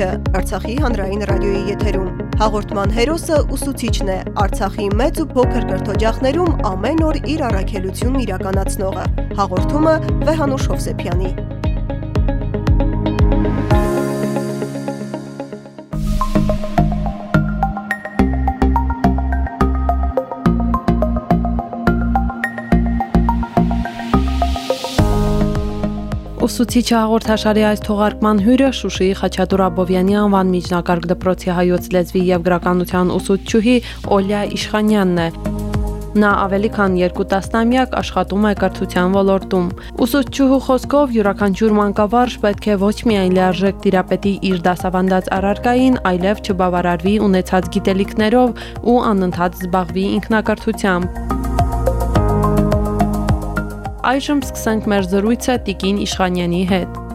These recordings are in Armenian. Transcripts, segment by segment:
ուսուցիչը Արցախի հանրային ռադիոյի եթերում։ Հաղորդման հերոսը ուսուցիչն է, Արցախի մեծ ու փոքր կրթօջախներում ամեն օր իր առաքելությունն իրականացնողը։ Հաղորդումը Վեհանուշ Հովսեփյանի։ Ուսուցիչը հաղորդաշարի այս թողարկման հյուրը Շուշիի Խաչատուր Աբովյանի անվան միջնակարգ դպրոցի հայոց լեզվի եւ գրականության ուսուցչուհի Օլյա Իշխանյանն է։ Նա ավելի քան 2 տասնամյակ աշխատում է կրթության ոլորտում։ Ուսուցչուհու խոսքով յուրաքանչյուր մանկավարժ պետք է ոչ միայն լիարժեք տիրապետի իր դասավանդած առարկային, այլև չբավարարվի ունեցած գիտելիքներով ու անընդհատ զբաղվի ինքնակրթությամբ։ Այժմ սկսենք մեր զրույցը Տիկին Իշխանյանի հետ։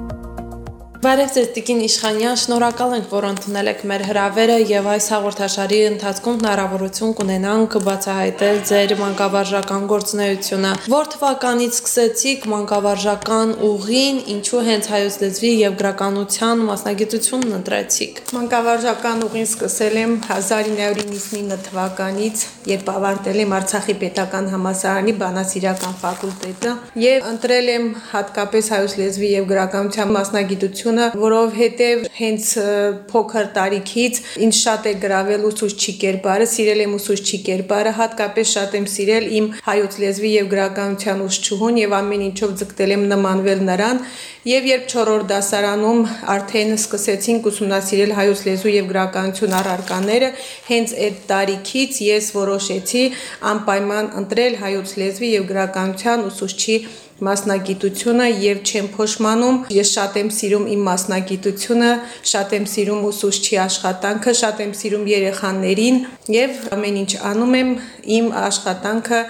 Բարև ձեզ Տիկին Իշխանյան, շնորհակալ ենք, որ ընդունել եք մեր հրավերը եւ այս հաղորդաշարի ընթացքում հնարավորություն կունենանք բացահայտել ձեր մանկավարժական գործունեությունը։ Որ թվականից սկսեցիք մանկավարժական ուղին, ինչու հենց հայոց լեզվի եւ գրականության մասնագիտությունն ընտրեցիք։ Մանկավարժական ուղին սկսել եմ 1999 թվականից, երբ ավարտել եմ Արցախի պետական համալսարանի բանասիրական ֆակուլտետը եւ ընտրել եմ հատկապես հայոց լեզվի եւ գրականության մասնագիտություն ուսուցչությունը, որովհետև հենց փոքր տարիքից ինձ շատ է գրավել ուսուցչի կերպարը, սիրել եմ ուսուցչի կերպարը, հատկապես շատ եմ սիրել իմ հայոց լեզվի եւ գրականության ուսուցչուհուն եւ ամեն ինչով ձգտել եմ նմանվել նրան, եւ երբ 4-րդ դասարանում արդեն սկսեցինք ուսումնասիրել հայոց լեզու եւ գրականություն առարկաները, հենց այդ տարիքից ես որոշեցի անպայման ընտրել հայոց լեզվի եւ գրականության ուսուցչի մասնագիտությունը եւ չեմ փոշմանում ես շատ եմ սիրում իմ մասնագիտությունը շատ եմ սիրում ուսուցչի աշխատանքը շատ եմ սիրում երեխաներին եւ ամեն ինչ անում եմ իմ աշխատանքը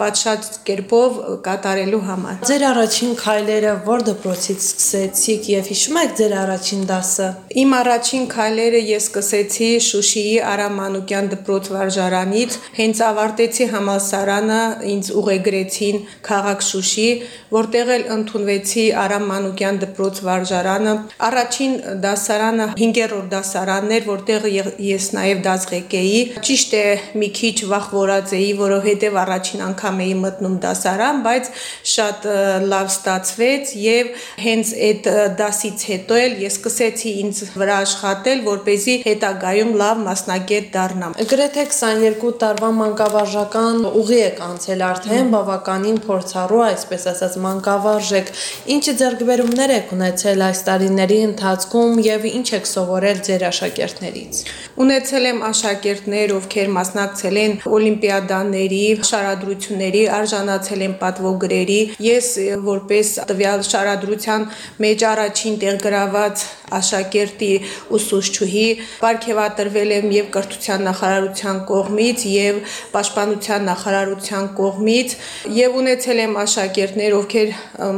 պատշաճ կերպով կատարելու համար։ Ձեր առաջին քայլերը ո՞ր դպրոցից սկսեցիք եւ հիշում եք ձեր առաջին դասը։ Իմ առաջին քայլերը ես սկսեցի Շուշիի Արամ Մանուկյան դպրոց վարժարանից, հենց ավարտեցի համալսարանը, ինձ ուղեգրեցին քաղաք Շուշի, որտեղ էլ ընդունվեցի Արամ Մանուկյան դպրոց վարժարանը։ Առաջին դասարանը 5-րդ դասարանն էր, որտեղ ես նաև դասղեկ էի։ Ճիշտ է, մի քիչ վախվորած էի, որովհետև առաջին անգամ անգամ էի մտնում դասարան, բայց շատ լավ ստացվեց եւ հենց այդ դասից հետո էլ ես սկսեցի ինձ վրա աշխատել, որ เป զի հետագայում լավ մասնագետ դառնամ։ Գրեթե 22 տարվա մանկավարժական ուղի եք անցել արդեն, բավականին փորձառու, այսպես ասած, մանկավարժ եք։ Ինչ ձեռքբերումներ եք ունեցել այս տարիների ընթացքում եւ ինչ եք սովորել ձեր աշակերտներից։ Ունեցել եմ աշակերտներ, ովքեր մասնակցել են օլիմպիադաների, շարադրությունների ուսումնասիրությունների, արժանացել եմ պատվոգրերի։ Ես որպես տվյալ շարադրության մեջ առաջին տեղ գրաված աշակերտի ուսուցչուհի ապարգևատրվել եմ եւ կրթության նախարարության կողմից եւ պաշտպանության նախարարության կողմից եւ ունեցել եմ աշակերտներ, ովքեր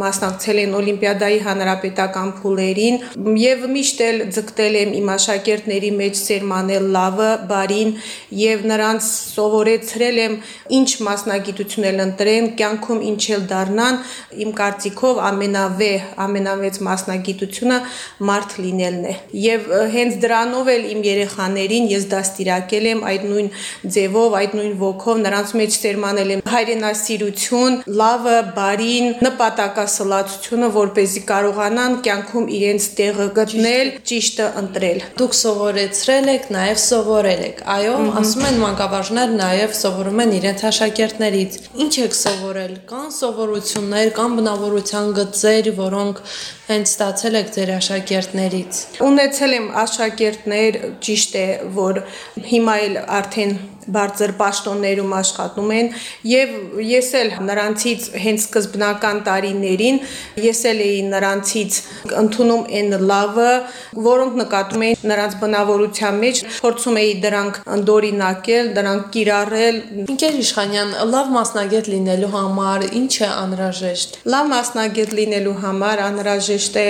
մասնակցել են օլիմպիադայի հանրապետական փուլերին եւ միշտ էլ ձգտել եմ իմ աշակերտների մեջ սերմանել լավը, բարին եւ նրանց սովորեցրել եմ ինչ մասնագիտություն ընտրություն էլ ընտրեն, կյանքում ինչ էլ դառնան, իմ կարծիքով ամենավե, ամենավեծ մասնագիտությունը մարդ լինելն է։ Եվ հենց դրանով էլ իմ երեխաներին ես դաստիարակել եմ այդ նույն ձևով, այդ նույն ոգով նրանց մեջ սերմանել եմ հայրենասիրություն, լավը, բարին, նպատակասլացությունը, որ เป զի կարողանան կյանքում իրենց տեղը գտնել, ճիշտը ընտրել։ Դուք սովորեցրել եք, նաև սովորել եք։ Այո, ասում են մանկավարժներ նաև սովորում են իրենց աշակերտներից։ Ինչ եք սովորել։ Կան սովորություններ, կան բնավորության գծեր, որոնք հենց ստացել եք ձեր աշակերտներից։ Ունեցել եմ աշակերտներ, ճիշտ է, որ հիմա էլ արդեն բարձր պաշտոններում աշխատում են եւ ես էլ նրանցից հենց սկզբնական տարիներին ես էլ էի նրանցից ընդունում այն լավը, որոնք նկատում էին նրանց բնավորության մեջ, փորձում էի դրանք ընդորինակել, դրանք կիրառել։ Ինքեր Իշխանյան, լավ մասնագետ լինելու համար ինչ է անհրաժեշտ։ Լավ մասնագետ լինելու համար անհրաժեշտ է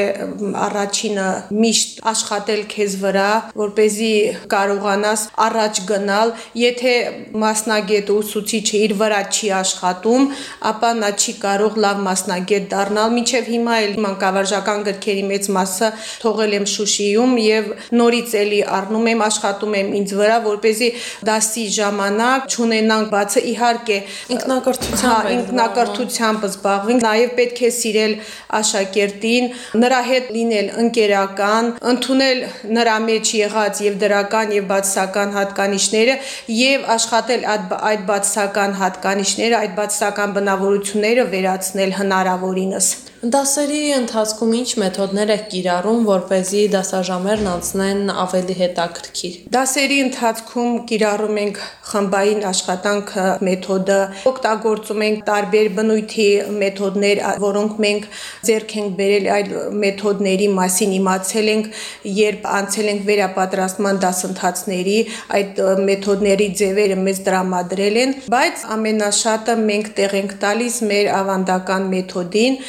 առաջինը միշտ աշխատել քեզ վրա, որ เป զի կարողանաս առաջ գնալ, եթե եթե մասնագետը ուսուցիչը իր վրա չի աշխատում, ապա նա չի կարող լավ մասնագետ դառնալ։ Մինչև հիմա էլ մանկավարժական գրքերի մեծ մասը թողել եմ Շուշիում եւ նորից էլի առնում եմ, աշխատում եմ ինձ վրա, որ เป զի դասի ժամանակ չունենանք բացը իհարկե ինքնակրթությամբ, հա, ինքնակրթությամբ զբաղվենք, նաեւ պետք է սիրել աշակերտին, նրա հետ լինել ընկերական, ընդունել նրա մեջ եղած եւ դրական եւ բացասական հատկանիշները եւ աշխատել այդ բացասական հատկանիշները, այդ բացասական բնավորությունները վերացնել հնարավորինս։ Դասերի ընթացքում ինչ մեթոդներ եք կիրառում, որ เป զի դասաժամերն անցնեն ավելի հետաքրքիր։ Դասերի ընթացքում կիրառում ենք խմբային աշխատանք մեթոդը, օգտագործում ենք տարբեր բնույթի մեթոդներ, որոնք մենք ձեռք ենք բերել այդ մեթոդների մասին իմացել ենք, երբ անցել ենք վերապատրաստման դասընթացների, այդ մեթոդների ձևերը մեզ տրամադրել են, բայց ամենաշատը մենք տեղ ենք տալիս մեր ավանդական մեթոդին,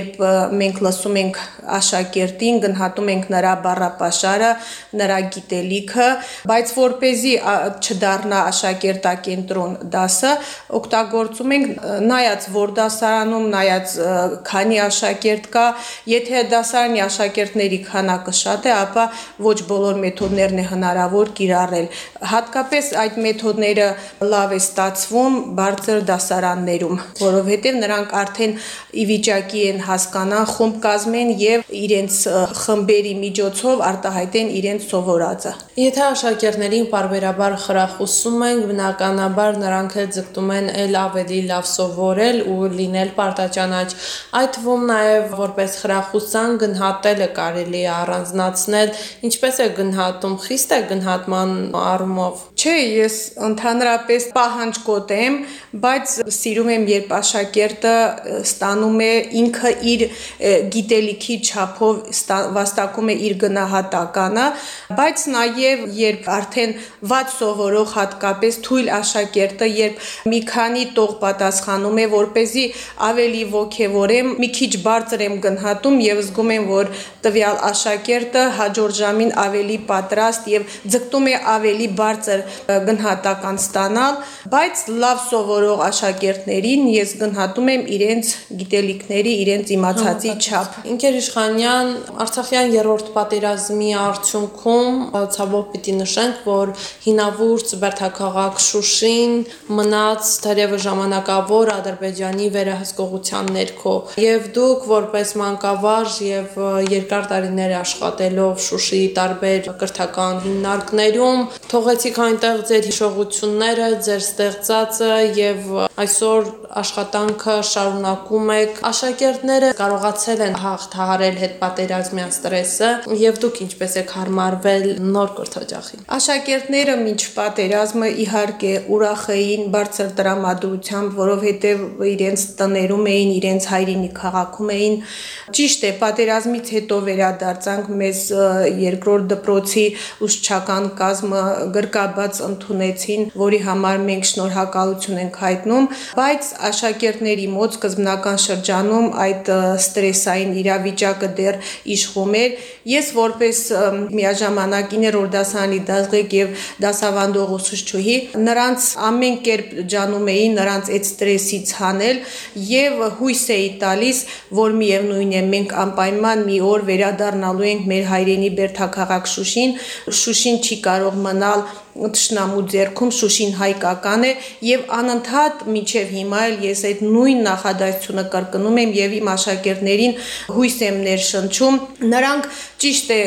երբ մենք լսում ենք աշակերտին, գնահատում ենք նրա բառապաշարը, նրա գիտելիքը, բայց որ เป զի չդառնա աշակերտակենտրոն դասը, օգտագործում ենք նայած որ դասարանում, նայած քանի աշակերտ կա, եթե դասարանի աշակերտների քանակը շատ է, ապա ոչ բոլոր մեթոդներն է հնարավոր կիրառել։ Հատկապես այդ մեթոդները լավ է ստացվում բարձր դասարաններում, որովհետև նրանք արդեն ի վիճակի են հասկանան, խումբ կազմեն եւ իրենց խմբերի միջոցով արտահայտեն իրենց սովորածը։ Եթե աշակերտներին բարբերաբար խրախուսում ենք, բնականաբար նրանք էլ ձգտում են ել ավելի լավ սովորել ու լինել պարտաճանաչ։ Այդ թվում նաև որպես խրախուսան գնահատելը կարելի է առանձնացնել, ինչպես է գնահատում, խիստ է գնահատման առումով։ Չէ, ես ընդհանրապես պահանջկոտ եմ, բայց սիրում եմ, երբ աշակերտը ստանում է ինքը իր գիտելիքի չափով վաստակում է իր գնահատականը, բայց նաև երբ արդեն ված սովորող հատկապես թույլ աշակերտը, երբ մի քանի տող պատասխանում է, որ เป զի ավելի ողքեվորեմ, մի քիչ բարձր եմ գնահատում եւ զգում եմ, որ տվյալ աշակերտը հաջորդ ժամին ավելի պատրաստ եւ ձգտում է ավելի բարձր գնահատական ստանալ, բայց լավ սովորող աշակերտներին ես գնահատում եմ իրենց գիտելիքների, իրենց իմացածի չափ։ Ինքեր Իշխանյան Արցախյան երրորդ պատերազմի արդյունքում ցավով պիտի նշենք, որ հինավուրց Բերթաքաղաք Շուշին մնաց թերևս ժամանակավոր Ադրբեջանի վերահսկողության ներքո։ Եվ դուք որպես մանկավարժ եւ երկար տարիներ աշխատելով Շուշիի տարբեր կրթական հիմնարկներում, թողեցիք այնտեղ ձեր հիշողությունները, ձեր ստեղծածը եւ այսօր աշխատանքը շարունակում եք։ Աշակերտները կարողացել են հաղթահարել հետպատերազմյան ստրեսը եւ դուք ինչպես եք հարմարվել նոր կրթօջախին։ Աշակերտները մինչ պատերազմը իհարկե ուրախ էին բարձր տրամադրությամբ, որովհետեւ իրենց տներում էին, իրենց հայրենի քաղաքում էին։ Ճիշտ է, պատերազմից հետո վերադարձանք մեզ երկրորդ դպրոցի ուսուցչական կազմը գրկաբաց ընդունեցին, որի համար մենք շնորհակալություն ենք հայտնում, բայց աշակերտների մոտ սկզբնական շրջանում այդ ստրեսային իրավիճակը դեռ իշխում էր։ Ես որպես միաժամանակ 9-րդ դասարանի դասղեկ եւ դասավանդող ուսուցչուհի նրանց ամեն կերպ ջանում էի նրանց այդ ստրեսից հանել եւ հույս էի տալիս, որ միևնույն է մենք անպայման մի օր վերադառնալու ենք մեր հայրենի Բերթաքաղաք Շուշին։ Շուշին չի կարող մնալ տշնամու ձեռքում Շուշին հայկական է եւ անընդհատ միջև հիմա էլ ես այդ նույն նախադասությունը կրկնում եմ եւ իմ աշակերտներին հույս եմ ներշնչում նրանք ճիշտ է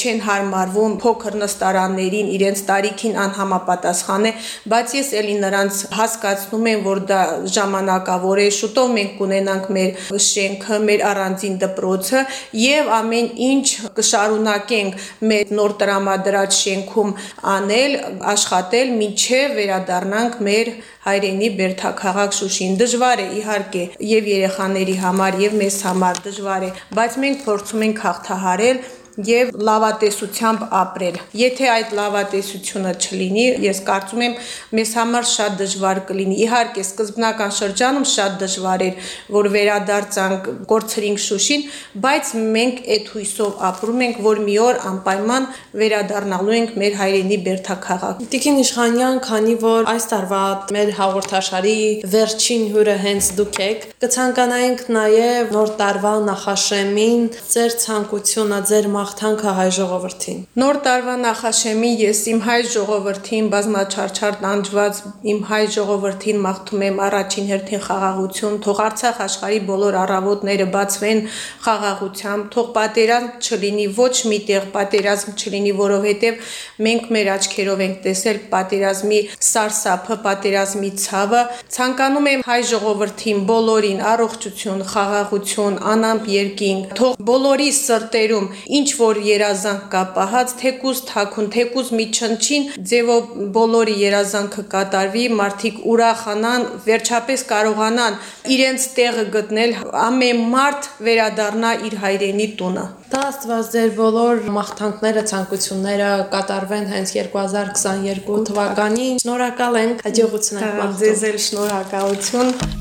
չեն հարմարվում փոքր նստարաններին իրենց տարիքին անհամապատասխան է բայց ես էլի նրանց հասկացնում եմ որ դա ժամանակավոր է շուտով մենք կունենանք մեր շենքը մեր առանձին դպրոցը եւ ամեն ինչ կշարունակենք մեր նոր տրամադրած շենքում անել աշխատել մինչև վերադառնանք մեր հայրենի Բերթաքաղաք Շուշին։ Դժվար է իհարկե եւ երեխաների համար եւ մեզ համար դժվար է, բայց մենք փորձում ենք հաղթահարել եւ լավատեսությամբ ապրել։ Եթե այդ լավատեսությունը չլինի, ես կարծում եմ մեզ համար շատ դժվար կլինի։ Իհարկե, սկզբնական շրջանում շատ դժվար էր, որ վերադարձանք կորցրինք Շուշին, բայց մենք այդ հույսով ապրում ենք, որ մի օր անպայման վերադառնալու ենք մեր հայրենի Բերթաքաղաք։ Տիկին Իշխանյան, քանի որ այս տարվա մեր հաղորդաշարի վերջին հյուրը հենց դուք եք, կցանկանայինք նաև նոր տարվա նախաշեմին ձեր ցանկությունը, ձեր մաղթանքը հայ ժողովրդին։ Նոր տարվա նախաշեմին ես իմ հայ ժողովրդին բազմաչարչար տանջված իմ հայ ժողովրդին մաղթում եմ առաջին հերթին խաղաղություն, թող Արցախ աշխարհի բոլոր առավոտները բացվեն խաղաղությամբ, թող պատերազմ չլինի ոչ միտեղ պատերազմ չլինի, որովհետև մենք մեր աչքերով ենք տեսել պատերազմի սարսափը, պատերազմի ցավը։ Ցանկանում եմ հայ ժողովրդին բոլորին առողջություն, խաղաղություն, անամպ երկինք, թող բոլորի սրտերում ինչ որ երազանք կա պահած, թեկուզ թակուն, թեկուզ մի չնչին ձևով բոլորի երազանքը կատարվի, մարդիկ ուրախանան, վերջապես կարողանան իրենց տեղը գտնել, ամեն մարդ վերադառնա իր հայրենի տունը։ Դա Աստված ձեր բոլոր մաղթանքները, ցանկությունները կատարվեն հենց 2022 թվականին։ Շնորհակալ ենք, հաջողություն եք մաղթում։ Ձեզ էլ շնորհակալություն։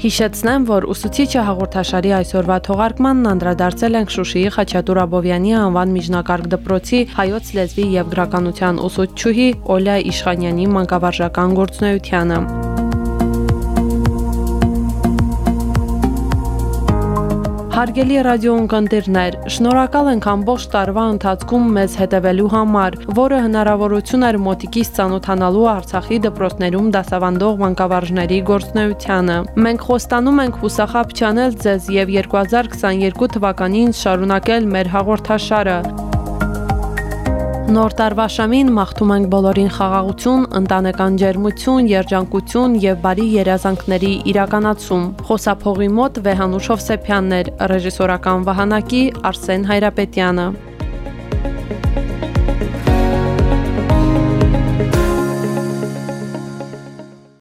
Հիշեցնեմ, որ ուսուցիչը հաղորդաշարի այսօրվա թողարկմանն անդրադարձել ենք Շուշիի Խաչատուր Աբովյանի անվան միջնակարգ դպրոցի հայոց լեզվի եւ գրականության ուսուցչուհի Օլյա Իշխանյանի մանկավարժական գործունեությանը։ Հարգելի ռադիոընկերներ, շնորհակալ ենք ամբողջ տարվա ընթացքում մեզ հետևելու համար, որը հնարավորություն էր մոտիկից ծանոթանալու Արցախի դպրոցներում դասավանդող մանկավարժների գործունեությանը։ Մենք խոստանում ենք հուսախապ չանել ձեզ եւ 2022 թվականին շարունակել մեր հաղորդաշարը։ Նոր տարվա շամին մաղթում ենք բոլորին խաղաղություն, ընտանեկան ջերմություն, երջանկություն եւ բարի երազանքների իրականացում։ Խոսափողի մոտ Վեհանուշ Հովսեփյաններ, ռեժիսորական վահանակի Արսեն Հայրապետյանը։